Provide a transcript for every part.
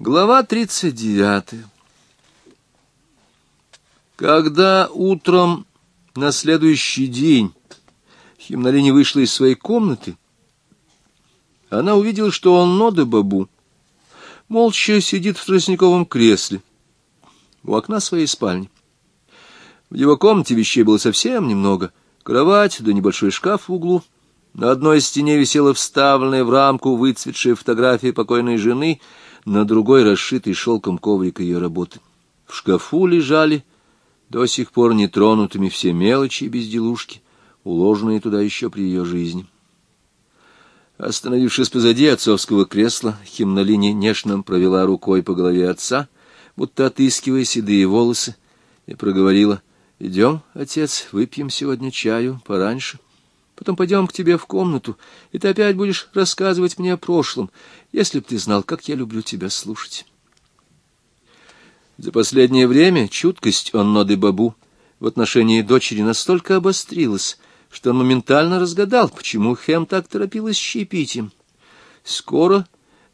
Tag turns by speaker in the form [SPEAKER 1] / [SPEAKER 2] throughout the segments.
[SPEAKER 1] Глава 39 Когда утром на следующий день Химнолини вышла из своей комнаты, она увидела, что он Нода Бабу молча сидит в тростниковом кресле у окна своей спальни. В его комнате вещей было совсем немного. Кровать да небольшой шкаф в углу. На одной стене висела вставленная в рамку выцветшая фотография покойной жены — на другой расшитый шелком коврик ее работы. В шкафу лежали до сих пор нетронутыми все мелочи и безделушки, уложенные туда еще при ее жизни. Остановившись позади отцовского кресла, Химнолине нежно провела рукой по голове отца, будто отыскивая седые волосы, и проговорила, «Идем, отец, выпьем сегодня чаю пораньше». Потом пойдем к тебе в комнату, и ты опять будешь рассказывать мне о прошлом, если б ты знал, как я люблю тебя слушать. За последнее время чуткость Онноды Бабу в отношении дочери настолько обострилась, что он моментально разгадал, почему Хэм так торопилась щепить им. Скоро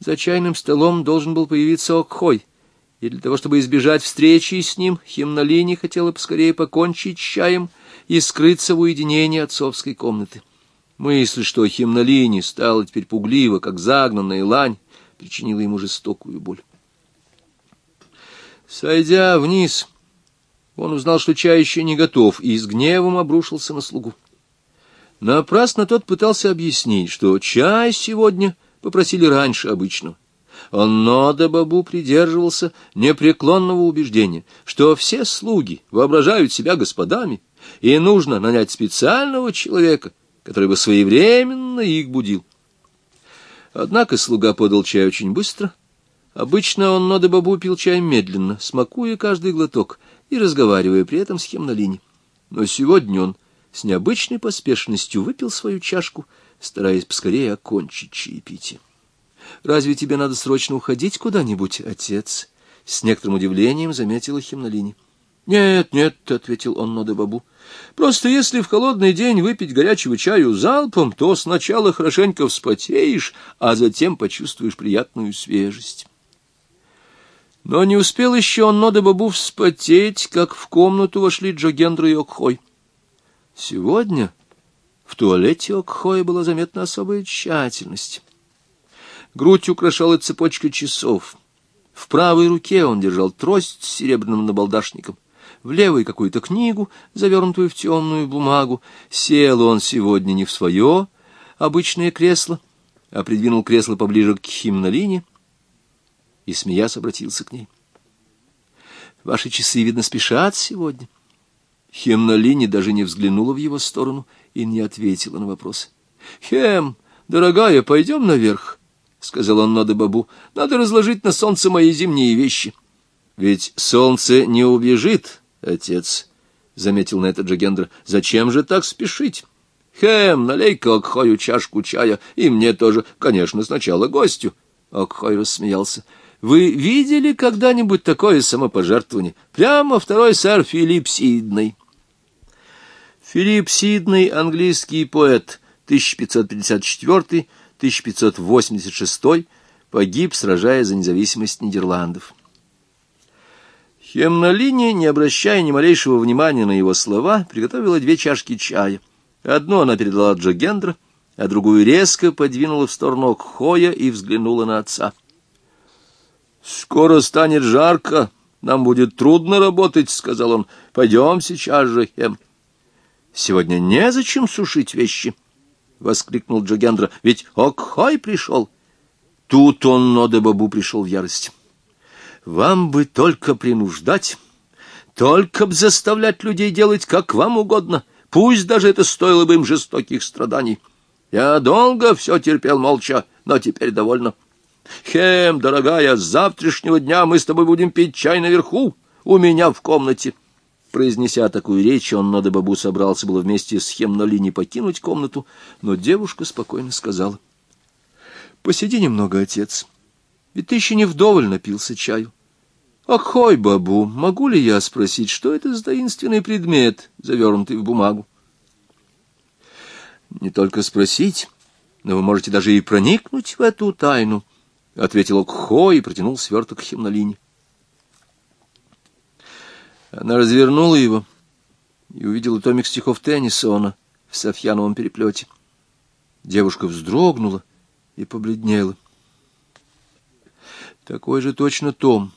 [SPEAKER 1] за чайным столом должен был появиться Окхой, и для того, чтобы избежать встречи с ним, Химнолини хотела поскорее покончить с чаем — и скрыться в уединении отцовской комнаты. Мысль, что Химнолини стала теперь пуглива, как загнанная лань, причинила ему жестокую боль. Сойдя вниз, он узнал, что чай еще не готов, и с гневом обрушился на слугу. Напрасно тот пытался объяснить, что чай сегодня попросили раньше обычного. Он Нода Бабу придерживался непреклонного убеждения, что все слуги воображают себя господами, и нужно нанять специального человека, который бы своевременно их будил. Однако слуга подал чай очень быстро. Обычно он Нода Бабу пил чай медленно, смакуя каждый глоток и разговаривая при этом с Хемнолини. Но сегодня он с необычной поспешностью выпил свою чашку, стараясь поскорее окончить чаепитие. «Разве тебе надо срочно уходить куда-нибудь, отец?» — с некоторым удивлением заметила Химнолини. «Нет, нет», — ответил он Нода Бабу. «Просто если в холодный день выпить горячего чаю залпом, то сначала хорошенько вспотеешь, а затем почувствуешь приятную свежесть». Но не успел еще он Нода Бабу вспотеть, как в комнату вошли Джогендра и Окхой. Сегодня в туалете Окхоя была заметна особая тщательность. Грудь украшала цепочка часов. В правой руке он держал трость с серебряным набалдашником в левой какую-то книгу, завернутую в темную бумагу. Сел он сегодня не в свое обычное кресло, а придвинул кресло поближе к химнолине и, смеясь, обратился к ней. «Ваши часы, видно, спешат сегодня». Хемнолини даже не взглянула в его сторону и не ответила на вопрос. «Хем, дорогая, пойдем наверх», — сказал он Ноде Бабу. «Надо разложить на солнце мои зимние вещи». «Ведь солнце не убежит отец, — заметил на это Джагендра, — зачем же так спешить? Хэм, налей-ка Окхою чашку чая, и мне тоже, конечно, сначала гостю. Окхой рассмеялся. Вы видели когда-нибудь такое самопожертвование? Прямо второй сэр Филипп Сиднey. Филипп Сиднey, английский поэт, 1554-1586, погиб, сражаясь за независимость Нидерландов. Хемнолини, не обращая ни малейшего внимания на его слова, приготовила две чашки чая. Одну она передала Джогендра, а другую резко подвинула в сторону Кхоя и взглянула на отца. «Скоро станет жарко, нам будет трудно работать», — сказал он. «Пойдем сейчас же, Хем». «Сегодня незачем сушить вещи», — воскликнул Джогендра, — «ведь Окхой пришел». Тут он, Нодебабу, пришел в ярость. Вам бы только принуждать, только б заставлять людей делать, как вам угодно, пусть даже это стоило бы им жестоких страданий. Я долго все терпел молча, но теперь довольно. Хем, дорогая, с завтрашнего дня мы с тобой будем пить чай наверху, у меня в комнате. Произнеся такую речь, он, надо бабу, собрался было вместе с Хем на линии покинуть комнату, но девушка спокойно сказала. — Посиди немного, отец. — ведь ты еще не вдоволь напился чаю. Охой, бабу, могу ли я спросить, что это за таинственный предмет, завернутый в бумагу? Не только спросить, но вы можете даже и проникнуть в эту тайну, — ответил Окхо и протянул сверток химнолине. Она развернула его и увидела томик стихов Теннисона в Софьяновом переплете. Девушка вздрогнула и побледнела. Такой же точно том,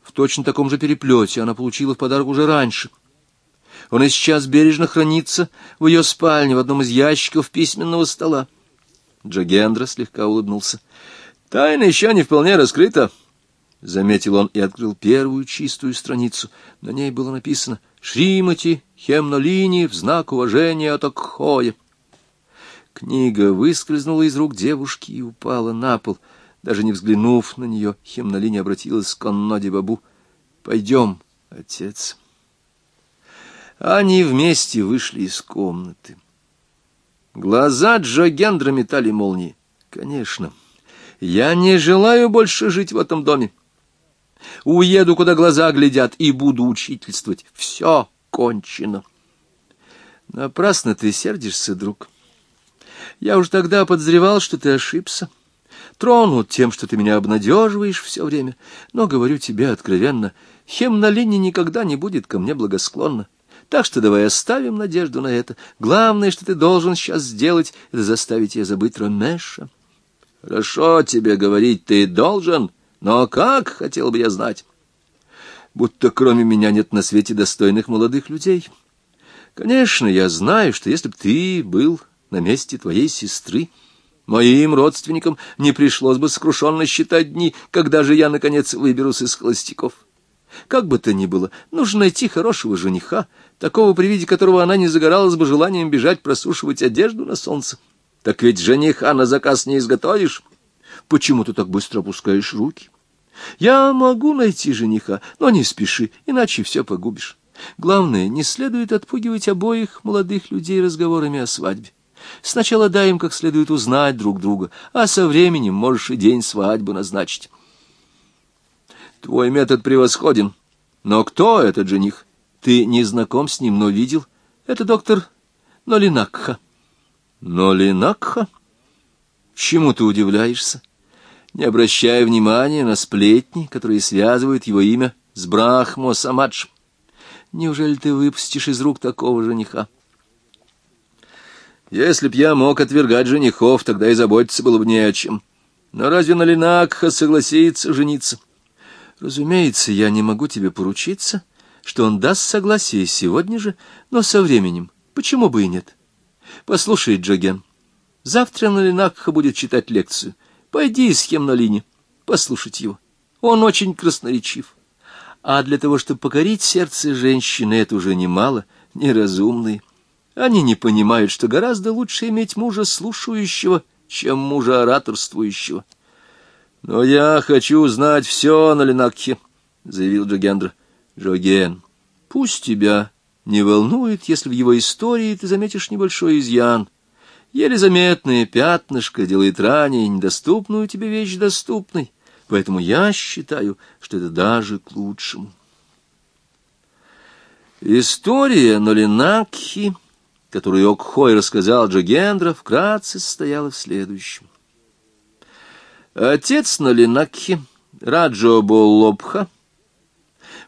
[SPEAKER 1] в точно таком же переплете она получила в подарок уже раньше. Он и сейчас бережно хранится в ее спальне в одном из ящиков письменного стола. Джагендра слегка улыбнулся. «Тайна еще не вполне раскрыта», — заметил он и открыл первую чистую страницу. На ней было написано «Шримати Хемнолини в знак уважения от Акхоя». Книга выскользнула из рук девушки и упала на пол. Даже не взглянув на нее, Хемнолини обратилась к Анноде Бабу. «Пойдем, отец». Они вместе вышли из комнаты. Глаза Джогендра метали молнии. «Конечно, я не желаю больше жить в этом доме. Уеду, куда глаза глядят, и буду учительствовать. Все кончено». «Напрасно ты сердишься, друг». Я уж тогда подозревал, что ты ошибся. Тронут тем, что ты меня обнадеживаешь все время. Но, говорю тебе откровенно, Хемнолини никогда не будет ко мне благосклонна. Так что давай оставим надежду на это. Главное, что ты должен сейчас сделать, это заставить ее забыть Ромеша. Хорошо тебе говорить, ты должен, но как, хотел бы я знать. Будто кроме меня нет на свете достойных молодых людей. Конечно, я знаю, что если б ты был на месте твоей сестры. Моим родственникам не пришлось бы сокрушенно считать дни, когда же я, наконец, выберусь из холостяков. Как бы то ни было, нужно найти хорошего жениха, такого, при виде которого она не загоралась бы желанием бежать просушивать одежду на солнце. Так ведь жениха на заказ не изготовишь. Почему ты так быстро опускаешь руки? Я могу найти жениха, но не спеши, иначе все погубишь. Главное, не следует отпугивать обоих молодых людей разговорами о свадьбе. Сначала дай им как следует узнать друг друга, а со временем можешь и день свадьбы назначить. Твой метод превосходен. Но кто этот жених? Ты не знаком с ним, но видел. Это доктор Нолинакха. Нолинакха? Чему ты удивляешься? Не обращая внимания на сплетни, которые связывают его имя с Брахмо Самадж. Неужели ты выпустишь из рук такого жениха? — если б я мог отвергать женихов, тогда и заботиться было бы не о чем. Но разве Налинакха согласится жениться? Разумеется, я не могу тебе поручиться, что он даст согласие сегодня же, но со временем. Почему бы и нет? Послушай, Джоген, завтра Налинакха будет читать лекцию. Пойди с Хемнолини, послушать его. Он очень красноречив. А для того, чтобы покорить сердце женщины, это уже немало, неразумные. Они не понимают, что гораздо лучше иметь мужа слушающего, чем мужа ораторствующего. — Но я хочу знать все на Ленакхе, — заявил Джогендра. — Джоген, пусть тебя не волнует, если в его истории ты заметишь небольшой изъян. Еле заметное пятнышко делает ранее недоступную тебе вещь доступной, поэтому я считаю, что это даже к лучшему. История Нолинакхи которую Окхой рассказал Джогендра, вкратце состояла в следующем. Отец Налинакхи, Раджо Боллобха,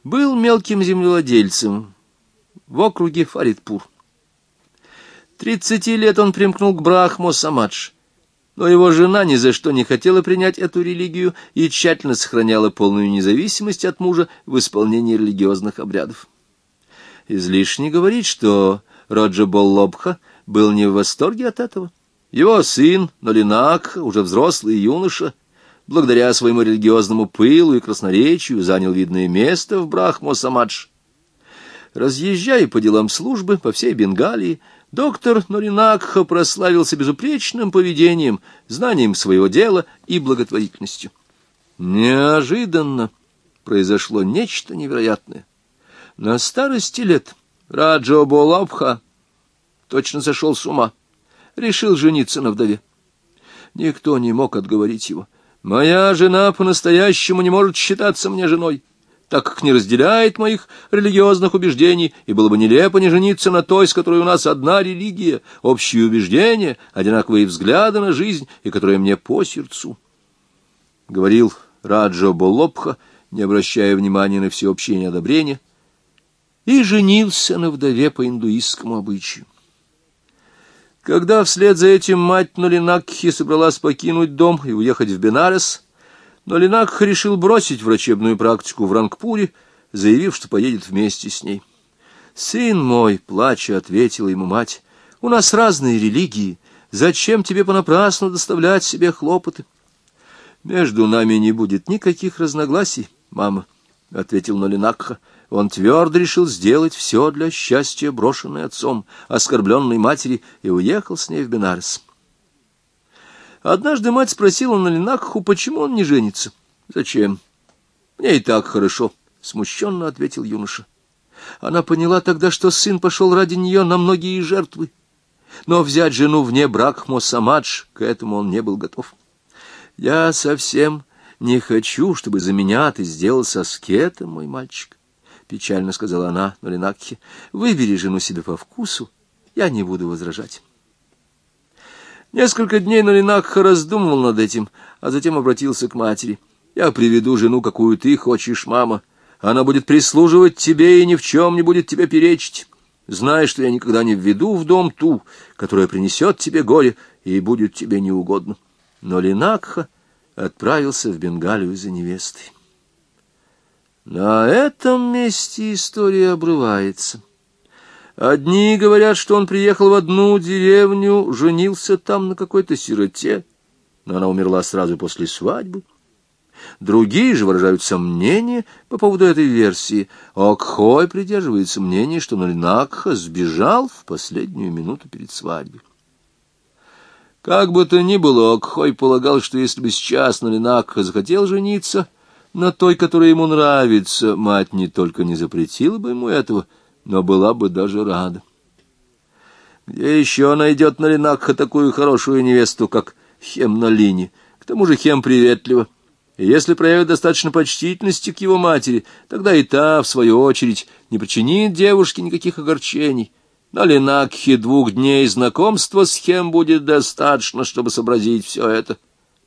[SPEAKER 1] был мелким землевладельцем в округе Фаридпур. Тридцати лет он примкнул к Брахмо Самадж, но его жена ни за что не хотела принять эту религию и тщательно сохраняла полную независимость от мужа в исполнении религиозных обрядов. Излишне говорить, что Роджа Боллобха был не в восторге от этого. Его сын, Нолинак, уже взрослый юноша, благодаря своему религиозному пылу и красноречию, занял видное место в Брахмо-Самадж. Разъезжая по делам службы по всей Бенгалии, доктор Норинакха прославился безупречным поведением, знанием своего дела и благотворительностью. Неожиданно произошло нечто невероятное. На старости лет Раджо Болабха точно сошел с ума, решил жениться на вдове. Никто не мог отговорить его. Моя жена по-настоящему не может считаться мне женой, так как не разделяет моих религиозных убеждений, и было бы нелепо не жениться на той, с которой у нас одна религия, общие убеждения, одинаковые взгляды на жизнь, и которая мне по сердцу. говорил Раджо Болопха, не обращая внимания на всеобщее неодобрение, и женился на вдове по индуистскому обычаю. Когда вслед за этим мать Нолинакхи собралась покинуть дом и уехать в Бенарес, Нолинакха решил бросить врачебную практику в Рангпуре, заявив, что поедет вместе с ней. «Сын мой», — плача ответила ему мать, — «у нас разные религии. Зачем тебе понапрасну доставлять себе хлопоты?» «Между нами не будет никаких разногласий, мама», — ответил Нолинакха. Он твердо решил сделать все для счастья брошенной отцом, оскорбленной матери, и уехал с ней в Бенарес. Однажды мать спросила Налинакху, почему он не женится. «Зачем? Мне и так хорошо», — смущенно ответил юноша. Она поняла тогда, что сын пошел ради нее на многие жертвы. Но взять жену вне брак Мосамадж, к этому он не был готов. «Я совсем не хочу, чтобы за меня ты сделался аскетом, мой мальчик печально сказала она Нолинакхе, — выбери жену себе по вкусу, я не буду возражать. Несколько дней Нолинакха раздумывал над этим, а затем обратился к матери. «Я приведу жену, какую ты хочешь, мама. Она будет прислуживать тебе и ни в чем не будет тебя перечить. Знай, что я никогда не введу в дом ту, которая принесет тебе горе и будет тебе неугодно». Но Линакха отправился в Бенгалию за невестой. На этом месте история обрывается. Одни говорят, что он приехал в одну деревню, женился там на какой-то сироте, но она умерла сразу после свадьбы. Другие же выражают сомнения по поводу этой версии. Окхой придерживается мнения, что Нолинакха сбежал в последнюю минуту перед свадьбой. Как бы то ни было, Окхой полагал, что если бы сейчас Нолинакха захотел жениться — на той, которая ему нравится, мать не только не запретила бы ему этого, но была бы даже рада. Где еще найдет Налинакха такую хорошую невесту, как Хем на линии? К тому же Хем приветлива. И если проявит достаточно почтительности к его матери, тогда и та, в свою очередь, не причинит девушке никаких огорчений. На Ленакхе двух дней знакомства с Хем будет достаточно, чтобы сообразить все это.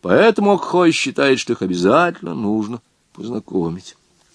[SPEAKER 1] Поэтому Хой считает, что их обязательно нужно познакомить.